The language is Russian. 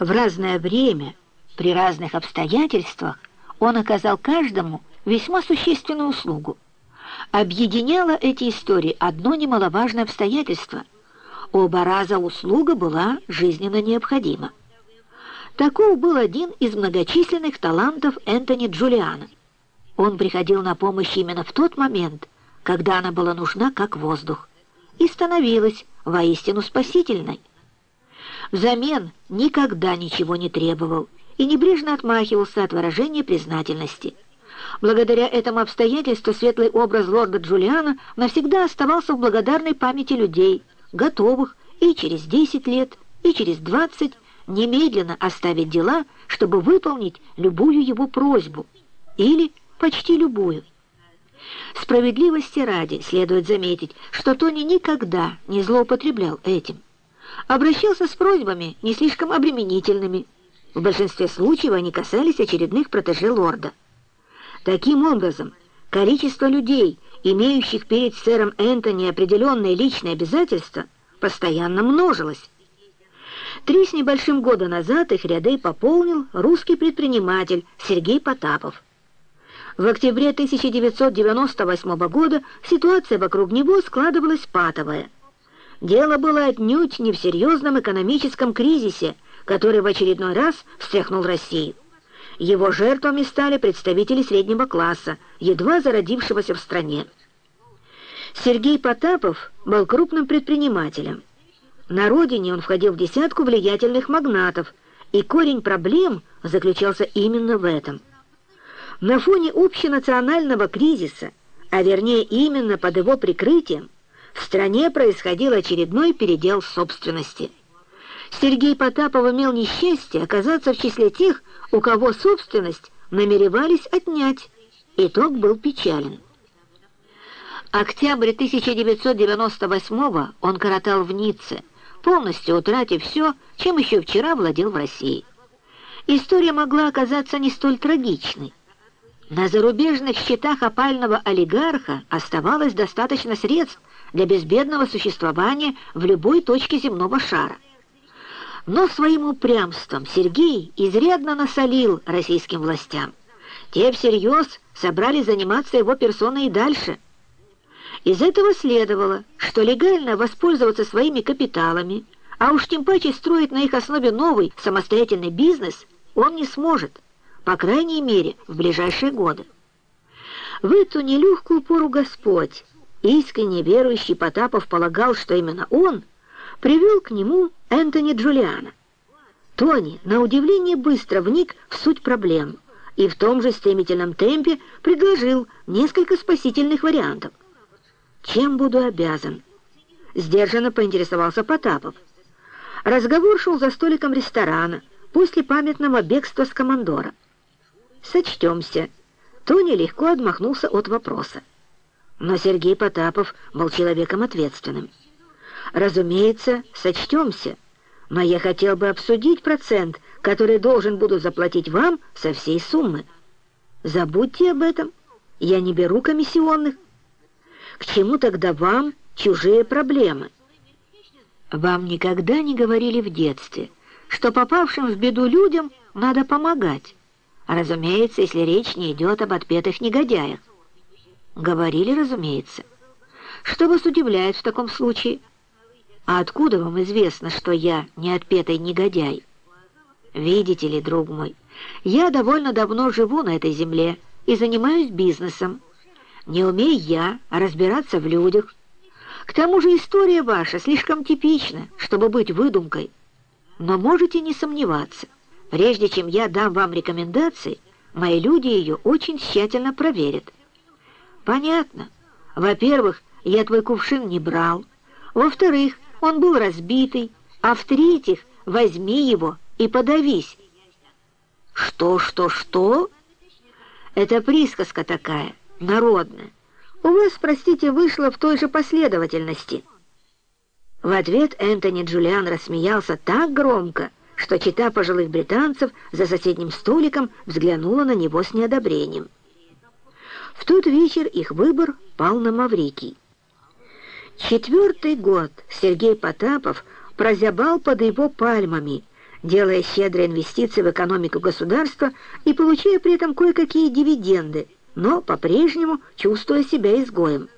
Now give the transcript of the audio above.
В разное время, при разных обстоятельствах, он оказал каждому весьма существенную услугу. Объединяло эти истории одно немаловажное обстоятельство. Оба раза услуга была жизненно необходима. Таков был один из многочисленных талантов Энтони Джулиана. Он приходил на помощь именно в тот момент, когда она была нужна как воздух, и становилась воистину спасительной. Взамен никогда ничего не требовал и небрежно отмахивался от выражения признательности. Благодаря этому обстоятельству светлый образ лорда Джулиана навсегда оставался в благодарной памяти людей, готовых и через 10 лет, и через 20 немедленно оставить дела, чтобы выполнить любую его просьбу, или почти любую. Справедливости ради следует заметить, что Тони никогда не злоупотреблял этим. Обращался с просьбами не слишком обременительными. В большинстве случаев они касались очередных протеже лорда. Таким образом, количество людей, имеющих перед сэром Энтони определенные личные обязательства, постоянно множилось. Три с небольшим года назад их ряды пополнил русский предприниматель Сергей Потапов. В октябре 1998 года ситуация вокруг него складывалась патовая. Дело было отнюдь не в серьезном экономическом кризисе, который в очередной раз встряхнул Россию. Его жертвами стали представители среднего класса, едва зародившегося в стране. Сергей Потапов был крупным предпринимателем. На родине он входил в десятку влиятельных магнатов, и корень проблем заключался именно в этом – на фоне общенационального кризиса, а вернее именно под его прикрытием, в стране происходил очередной передел собственности. Сергей Потапов имел несчастье оказаться в числе тех, у кого собственность намеревались отнять. Итог был печален. Октябрь 1998 он коротал в Ницце, полностью утратив все, чем еще вчера владел в России. История могла оказаться не столь трагичной. На зарубежных счетах опального олигарха оставалось достаточно средств для безбедного существования в любой точке земного шара. Но своим упрямством Сергей изрядно насолил российским властям. Те всерьез собрались заниматься его персоной и дальше. Из этого следовало, что легально воспользоваться своими капиталами, а уж тем паче строить на их основе новый самостоятельный бизнес, он не сможет по крайней мере, в ближайшие годы. В эту нелегкую пору Господь, искренне верующий Потапов, полагал, что именно он привел к нему Энтони Джулиана. Тони, на удивление, быстро вник в суть проблем и в том же стремительном темпе предложил несколько спасительных вариантов. «Чем буду обязан?» Сдержанно поинтересовался Потапов. Разговор шел за столиком ресторана после памятного бегства с командора. «Сочтемся». Тони легко отмахнулся от вопроса. Но Сергей Потапов был человеком ответственным. «Разумеется, сочтемся, но я хотел бы обсудить процент, который должен буду заплатить вам со всей суммы. Забудьте об этом, я не беру комиссионных. К чему тогда вам чужие проблемы?» «Вам никогда не говорили в детстве, что попавшим в беду людям надо помогать?» Разумеется, если речь не идет об отпетых негодяях. Говорили, разумеется. Что вас удивляет в таком случае? А откуда вам известно, что я не отпетый негодяй? Видите ли, друг мой, я довольно давно живу на этой земле и занимаюсь бизнесом. Не умею я разбираться в людях. К тому же история ваша слишком типична, чтобы быть выдумкой. Но можете не сомневаться — Прежде чем я дам вам рекомендации, мои люди ее очень тщательно проверят. Понятно. Во-первых, я твой кувшин не брал. Во-вторых, он был разбитый. А в-третьих, возьми его и подавись. Что, что, что? Это присказка такая, народная. У вас, простите, вышло в той же последовательности. В ответ Энтони Джулиан рассмеялся так громко, что чита пожилых британцев за соседним столиком взглянула на него с неодобрением. В тот вечер их выбор пал на Маврикий. Четвертый год Сергей Потапов прозябал под его пальмами, делая щедрые инвестиции в экономику государства и получая при этом кое-какие дивиденды, но по-прежнему чувствуя себя изгоем.